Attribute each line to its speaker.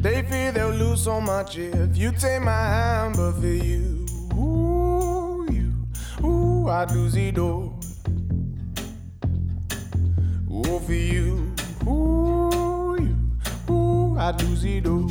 Speaker 1: They fear they'll lose so much if you take my hand, but for you, ooh, you, ooh, I'd lose it all. Ooh, for you, ooh, you, ooh, I'd lose it all.